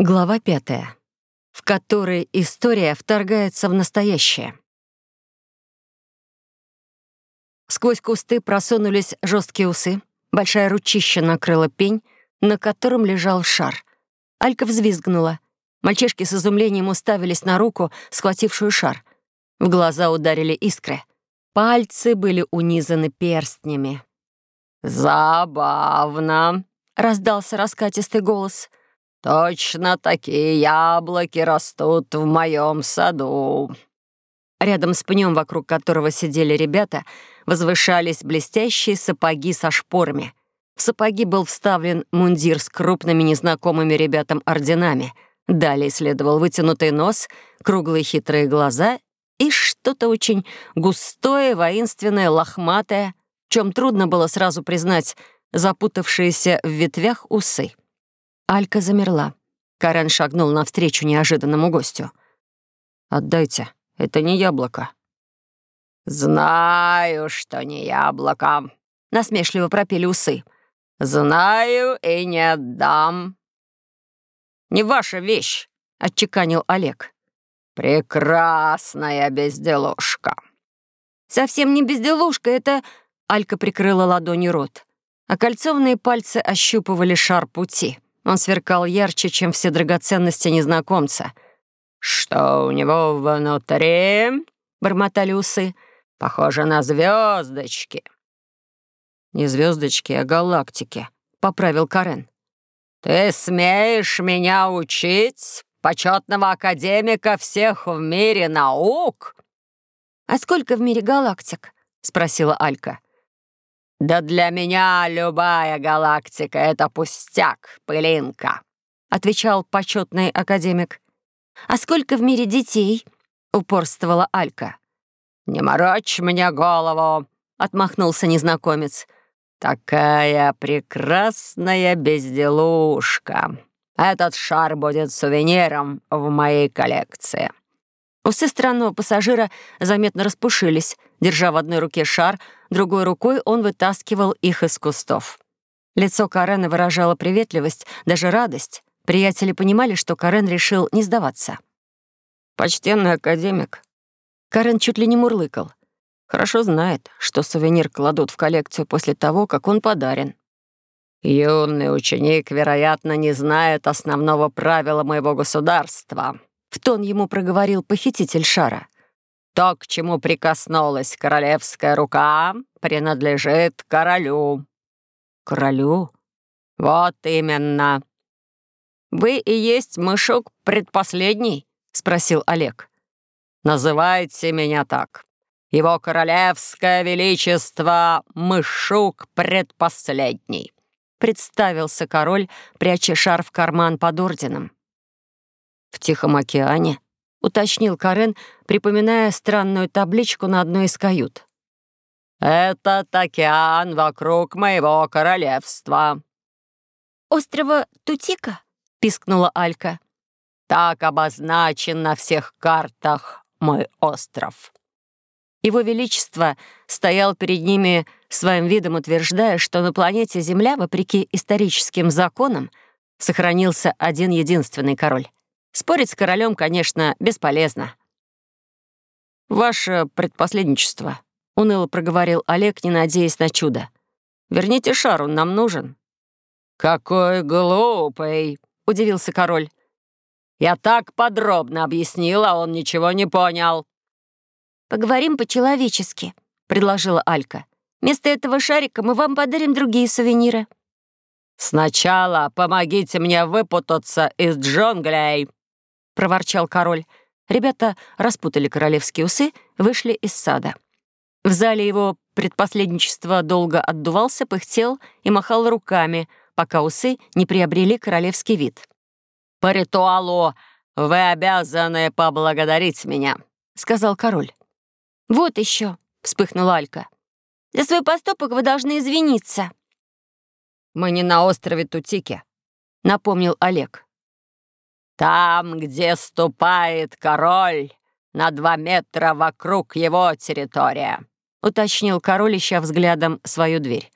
Глава пятая, в которой история вторгается в настоящее. Сквозь кусты просунулись жесткие усы, большая ручища накрыла пень, на котором лежал шар. Алька взвизгнула. Мальчишки с изумлением уставились на руку, схватившую шар. В глаза ударили искры. Пальцы были унизаны перстнями. «Забавно», — раздался раскатистый голос — «Точно такие яблоки растут в моем саду». Рядом с пнем, вокруг которого сидели ребята, возвышались блестящие сапоги со шпорами. В сапоги был вставлен мундир с крупными незнакомыми ребятам орденами. Далее следовал вытянутый нос, круглые хитрые глаза и что-то очень густое, воинственное, лохматое, чем трудно было сразу признать запутавшиеся в ветвях усы. Алька замерла. Карен шагнул навстречу неожиданному гостю. «Отдайте, это не яблоко». «Знаю, что не яблоко», — насмешливо пропели усы. «Знаю и не отдам». «Не ваша вещь», — отчеканил Олег. «Прекрасная безделушка». «Совсем не безделушка, это...» Алька прикрыла ладонью рот. А кольцованные пальцы ощупывали шар пути. Он сверкал ярче, чем все драгоценности незнакомца. «Что у него внутри?» — бормотали усы. «Похоже на звездочки». «Не звездочки, а галактики», — поправил Карен. «Ты смеешь меня учить, почетного академика всех в мире наук?» «А сколько в мире галактик?» — спросила Алька. «Да для меня любая галактика — это пустяк, пылинка», — отвечал почетный академик. «А сколько в мире детей?» — упорствовала Алька. «Не морочь мне голову», — отмахнулся незнакомец. «Такая прекрасная безделушка. Этот шар будет сувениром в моей коллекции». Усы странного пассажира заметно распушились. Держа в одной руке шар, другой рукой он вытаскивал их из кустов. Лицо Карена выражало приветливость, даже радость. Приятели понимали, что Карен решил не сдаваться. «Почтенный академик». Карен чуть ли не мурлыкал. Хорошо знает, что сувенир кладут в коллекцию после того, как он подарен. Юный ученик, вероятно, не знает основного правила моего государства. В тон ему проговорил похититель шара — то, к чему прикоснулась королевская рука, принадлежит королю». «Королю?» «Вот именно». «Вы и есть мышок предпоследний?» — спросил Олег. «Называйте меня так. Его королевское величество — мышук предпоследний», — представился король, пряча шар в карман под орденом. «В Тихом океане?» — уточнил Карен, припоминая странную табличку на одной из кают. «Этот океан вокруг моего королевства». «Острова Тутика?» — пискнула Алька. «Так обозначен на всех картах мой остров». Его Величество стоял перед ними своим видом, утверждая, что на планете Земля, вопреки историческим законам, сохранился один единственный король. Спорить с королем, конечно, бесполезно. «Ваше предпоследничество», — уныло проговорил Олег, не надеясь на чудо. «Верните шар, он нам нужен». «Какой глупый», — удивился король. «Я так подробно объяснил, а он ничего не понял». «Поговорим по-человечески», — предложила Алька. «Вместо этого шарика мы вам подарим другие сувениры». «Сначала помогите мне выпутаться из джунглей», проворчал король. Ребята распутали королевские усы, вышли из сада. В зале его предпоследничество долго отдувался, пыхтел и махал руками, пока усы не приобрели королевский вид. «По ритуалу вы обязаны поблагодарить меня», — сказал король. «Вот еще», — вспыхнула Алька. «За свой поступок вы должны извиниться». «Мы не на острове Тутики», — напомнил Олег. Там, где ступает король, на два метра вокруг его территория», — уточнил король, ища взглядом свою дверь.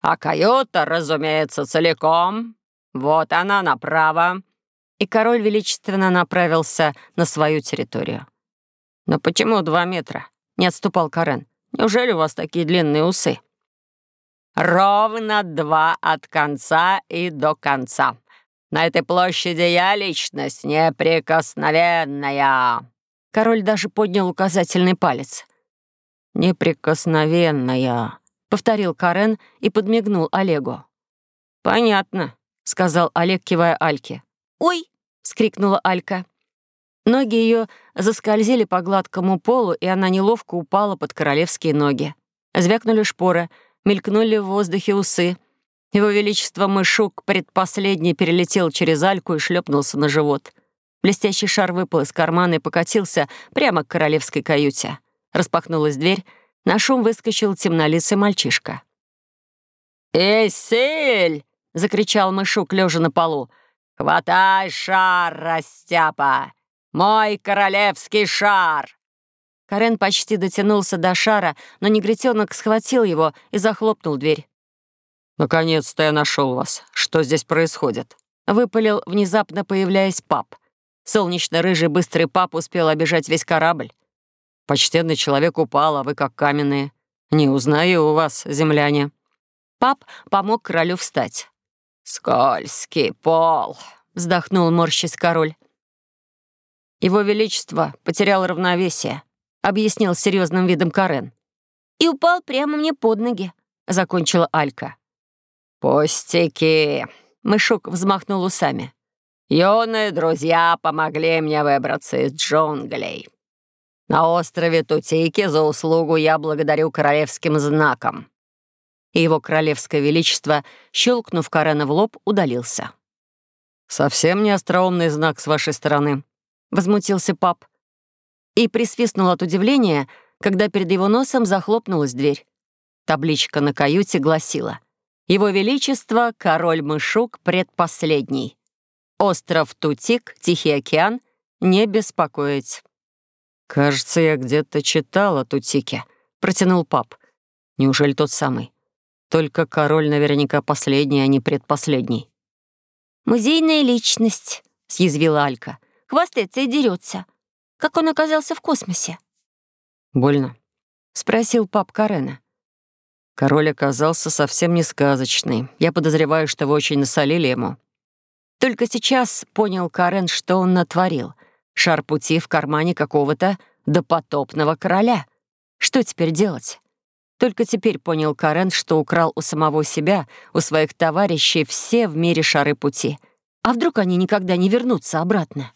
«А каюта, разумеется, целиком. Вот она направо. и король величественно направился на свою территорию. «Но почему два метра?» — не отступал Карен. «Неужели у вас такие длинные усы?» «Ровно два от конца и до конца. На этой площади я личность неприкосновенная». Король даже поднял указательный палец. «Неприкосновенная», — повторил Карен и подмигнул Олегу. «Понятно», — сказал Олег, кивая Альке. «Ой!» — вскрикнула Алька. Ноги ее заскользили по гладкому полу, и она неловко упала под королевские ноги. Звякнули шпоры, мелькнули в воздухе усы. Его Величество Мышук предпоследний перелетел через Альку и шлепнулся на живот. Блестящий шар выпал из кармана и покатился прямо к королевской каюте. Распахнулась дверь, на шум выскочил темнолицый мальчишка. «Эсель!» — закричал Мышук, лежа на полу. «Хватай шар, растяпа! Мой королевский шар!» Карен почти дотянулся до шара, но негритенок схватил его и захлопнул дверь. «Наконец-то я нашел вас. Что здесь происходит?» Выпалил, внезапно появляясь пап. Солнечно-рыжий быстрый пап успел обижать весь корабль. «Почтенный человек упал, а вы как каменные. Не узнаю у вас, земляне». Пап помог королю встать. «Скользкий пол», — вздохнул морщись король. «Его Величество потерял равновесие», — объяснил серьезным видом Карен. «И упал прямо мне под ноги», — закончила Алька. «Пустяки!» — Мышук взмахнул усами. «Юные друзья помогли мне выбраться из джунглей. На острове Тутики за услугу я благодарю королевским знаком». И его королевское величество, щелкнув Карена в лоб, удалился. «Совсем не остроумный знак с вашей стороны», — возмутился пап. И присвистнул от удивления, когда перед его носом захлопнулась дверь. Табличка на каюте гласила — его Величество, король Мышук, предпоследний. Остров Тутик, Тихий океан, не беспокоить. «Кажется, я где-то читал о Тутике», — протянул пап. «Неужели тот самый? Только король наверняка последний, а не предпоследний». «Музейная личность», — съязвила Алька. «Хвастается и дерется. Как он оказался в космосе?» «Больно?» — спросил пап Карена. Король оказался совсем не сказочный. Я подозреваю, что вы очень насолили ему». Только сейчас понял Карен, что он натворил. Шар пути в кармане какого-то допотопного короля. Что теперь делать? Только теперь понял Карен, что украл у самого себя, у своих товарищей все в мире шары пути. А вдруг они никогда не вернутся обратно?